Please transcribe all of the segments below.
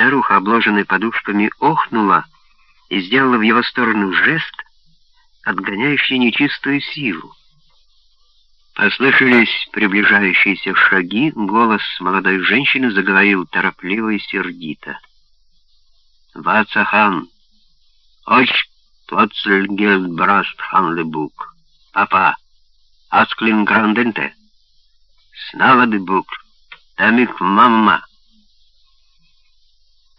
Старуха, обложенная подушками, охнула и сделала в его сторону жест, отгоняющий нечистую силу. Послышались приближающиеся шаги, голос молодой женщины заговорил торопливо и сердито. «Вацахан! Оч плоцельгельд браст ханлебук! Папа! Асклин гранденте! Сналадебук! Тамик мамма!»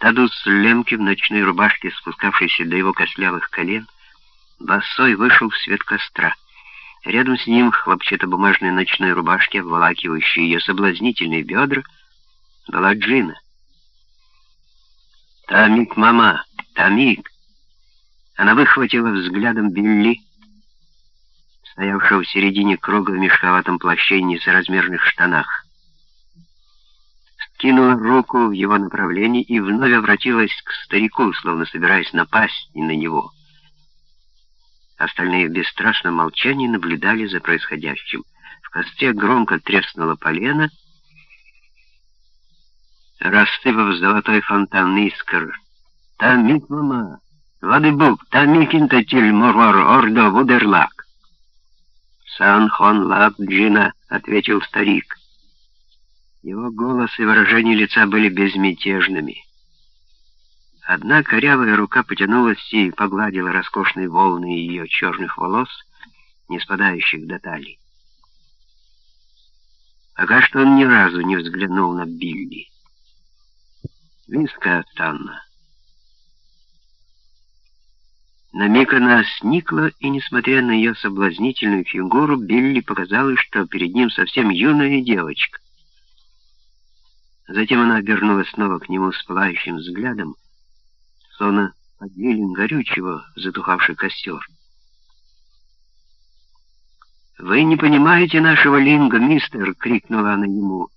Тадус Лемки в ночной рубашке, спускавшейся до его костлявых колен, босой вышел в свет костра. Рядом с ним в хлопчатобумажной ночной рубашке, обволакивающей ее соблазнительные бедра, была Джина. «Тамик, мама! Тамик!» Она выхватила взглядом Билли, стоявшего в середине круга в мешковатом плаще и несоразмерных штанах. Скинула руку в его направлении и вновь обратилась к старику, словно собираясь напасть и на него. Остальные в бесстрашном молчании наблюдали за происходящим. В косте громко треснуло полено, рассыпав золотой фонтан искр. «Тамик, мама! Вадыбук! Тамик интатиль морвар ордо вудерлак!» «Сан хон лап джина!» — ответил старик. Его голос и выражение лица были безмятежными. Одна корявая рука потянулась и погладила роскошные волны ее черных волос, не спадающих до талии. Пока что он ни разу не взглянул на Билли. Виска Танна. На миг она сникла, и, несмотря на ее соблазнительную фигуру, Билли показалось, что перед ним совсем юная девочка. Затем она обернулась снова к нему с пылающим взглядом, словно подвелен горючего, затухавший костер. «Вы не понимаете нашего линга, мистер!» — крикнула она ему.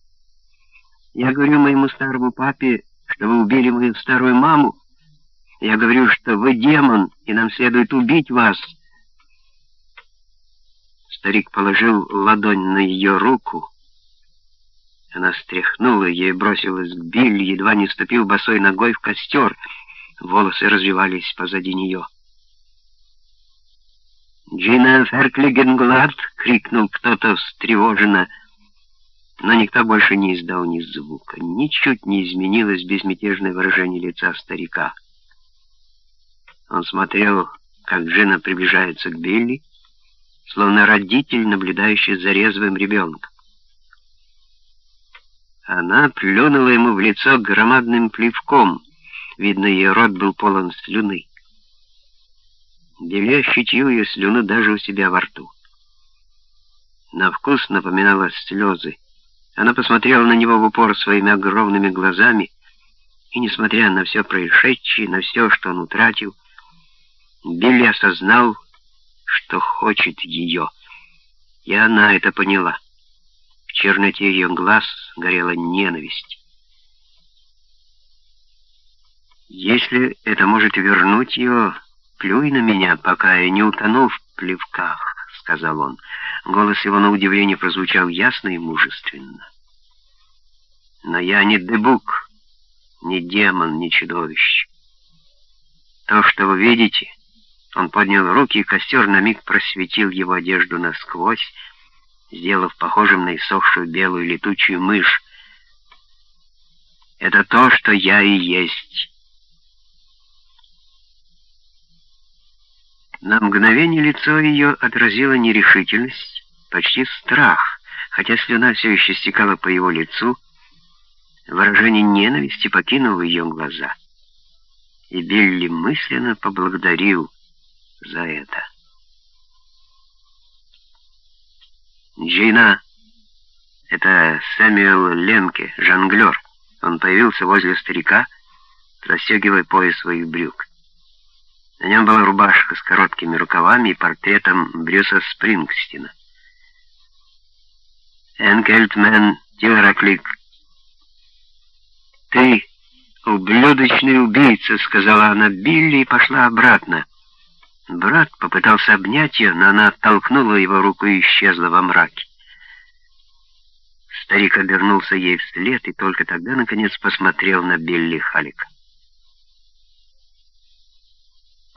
«Я говорю моему старому папе, что вы убили мою старую маму. Я говорю, что вы демон, и нам следует убить вас». Старик положил ладонь на ее руку. Она стряхнула ей бросилась к Билли, едва не ступив босой ногой в костер — волосы развивались позади нее. «Джина Ферклигенглад!» — крикнул кто-то встревоженно, но никто больше не издал ни звука. Ничуть не изменилось безмятежное выражение лица старика. Он смотрел, как Джина приближается к Билли, словно родитель, наблюдающий за резвым ребенком. Она плюнула ему в лицо громадным плевком — Видно, ее рот был полон слюны. Девля ощутил ее слюну даже у себя во рту. На вкус напоминала слезы. Она посмотрела на него в упор своими огромными глазами, и, несмотря на все происшедшее, на все, что он утратил, Билли осознал, что хочет ее, и она это поняла. Черноте ее глаз горела ненависть. Если это может вернуть ее, плюй на меня, пока я не утонул в плевках, — сказал он. Голос его на удивление прозвучал ясно и мужественно. Но я не дебук, не демон, не чудовище. То, что вы видите... Он поднял руки, и костер на миг просветил его одежду насквозь, сделав похожим на иссохшую белую летучую мышь. Это то, что я и есть. На мгновение лицо ее отразило нерешительность, почти страх, хотя слюна все еще стекала по его лицу, выражение ненависти покинуло ее глаза. И Билли мысленно поблагодарил за это. «Джина, это Сэмюэл Ленке, жонглер. Он появился возле старика, расстегивая пояс своих брюк. На нем была рубашка с короткими рукавами и портретом Брюса Спрингстина. «Энкельтмен Тилраклик, ты ублюдочный убийца», — сказала она Билли и пошла обратно. Брат попытался обнять ее, но она оттолкнула его руку и исчезла во мраке. Старик обернулся ей вслед и только тогда, наконец, посмотрел на Билли Халика.